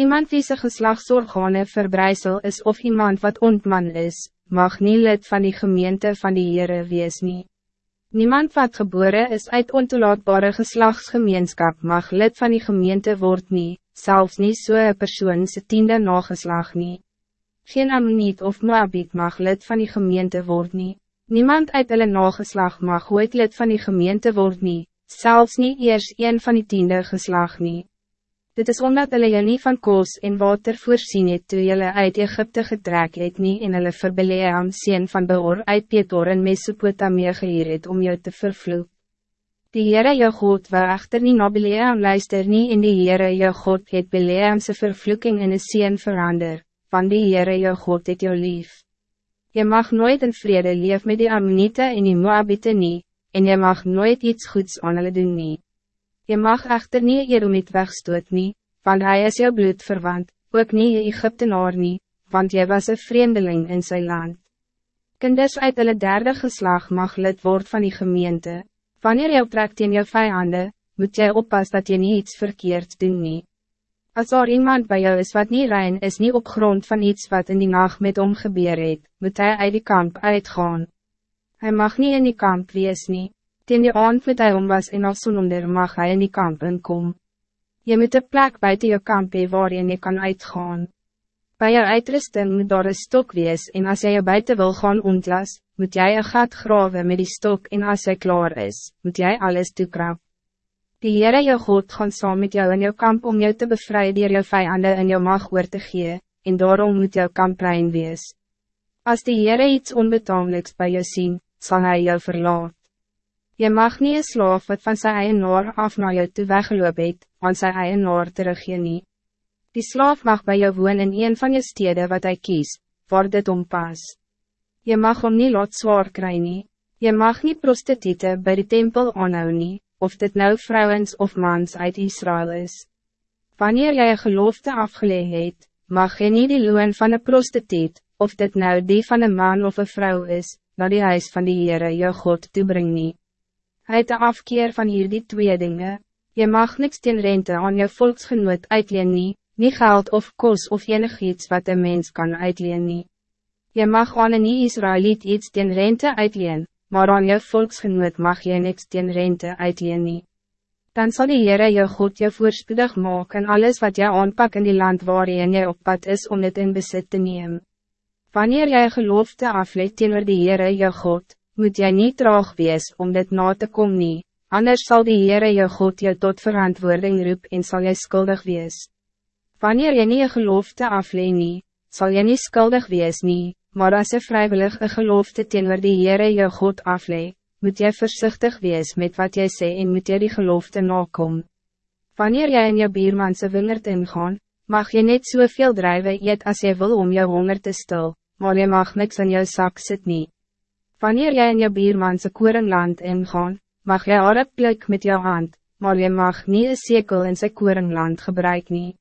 Iemand wie sy geslagsorgane verbrijzel is of iemand wat ontman is, mag niet lid van die gemeente van die Heere wees nie. Niemand wat geboren is uit ontoelaatbare geslagsgemeenskap mag lid van die gemeente word nie, zelfs niet zo'n so persoon se tiende nageslag nie. Geen Ammoniet of Moabit mag lid van die gemeente word nie. Niemand uit hulle nageslag mag ooit lid van die gemeente word nie, zelfs niet eers een van die tiende geslag nie. Dit is omdat hulle jy nie van koos en water voorzien het toe jylle uit Egypte getrek het nie en hulle vir Beleam sien van Beor uit Petor en Mesopotamie geheer het om jou te vervloek. Die Heere jou God wil echter nie na Beleam luister nie en die Heere jou God het Beleamse vervloeking in een sien verander, van die Heere jou God het jou lief. Je mag nooit in vrede leef met die Ammonite en die Moabite nie, en je mag nooit iets goeds aan hulle doen nie. Je mag echter nie Jeromiet wegstoot nie, want hij is jou bloed verwant, ook nie je Egyptenaar nie, want jy was een vreemdeling in zijn land. Kinders uit hulle derde geslag mag lid word van die gemeente, Wanneer jy optrekt in jou vijanden, moet jy oppas dat je niet iets verkeerd doen nie. Als er iemand bij jou is wat niet rein is niet op grond van iets wat in die nacht met hom gebeur het, moet hij uit die kamp uitgaan. Hij mag niet in die kamp wees nie. Ten die aand moet hy was en als zononder mag hij in die kamp inkom. Je moet een plek buiten je kamp hee waarin je kan uitgaan. Bij jou uitrusting moet daar een stok wees en als jy jou buiten wil gaan ontlas, moet jij een gat graven met die stok en als hij klaar is, moet jij alles toekrap. Die Heere jou God gaan saam met jou in jou kamp om jou te bevrijden dier jou vijanden in jou mag oor te gee, en daarom moet jou kamp rein wees. Als die Heere iets onbetamelijks bij jou zien, zal hij jou verlaat. Je mag niet een slaaf wat van zijn eienaar af naar jou toe weggeloop het, want sy eienaar terug je niet. Die slaaf mag bij jou woon in een van je steden wat hij kiest, waar dit ompas. Je mag om niet laat zwaar krijgen. Nie. Je mag niet prostituten bij de tempel aanhou nie, of dit nou vrouwens of mans uit Israël is. Wanneer jij een geloofde afgelegd het, mag je niet die loon van een prostituut, of dit nou die van een man of een vrouw is, naar die huis van die Heere jou God toebring nie. Hij het de afkeer van hier die twee dingen. Je mag niks ten rente aan je volksgenoot uitleen nie, nie geld of kos of enig iets wat een mens kan uitleen nie. Je mag aan een Israëliet iets ten rente uitleen, maar aan je volksgenoot mag je niks ten rente uitleen nie. Dan zal die Heere jou God jou voorspoedig maak en alles wat jy aanpak in die land waarin jy op pad is om het in besit te nemen. Wanneer jy geloofte afleid teenoor die Heere jou God, moet jy niet traag wees om dit na te komen nie, anders zal die Heere jou God jou tot verantwoording roep en zal jy skuldig wees. Wanneer jy nie een geloofte afleid nie, sal jy nie skuldig wees nie, maar als je vrijwillig een gelofte teenoor die Heere jou God aflee, moet jy voorzichtig wees met wat jy sê en moet jy die gelofte nakom. Wanneer jy in jou biermanse wingerd ingaan, mag je net soveel drijven eet als je wil om jou honger te stil, maar je mag niks in jou zak sit nie. Wanneer jy in jou biermanse koringland ingaan, mag jy haar pluk met jou hand, maar je mag niet een sekel in sy koringland gebruik nie.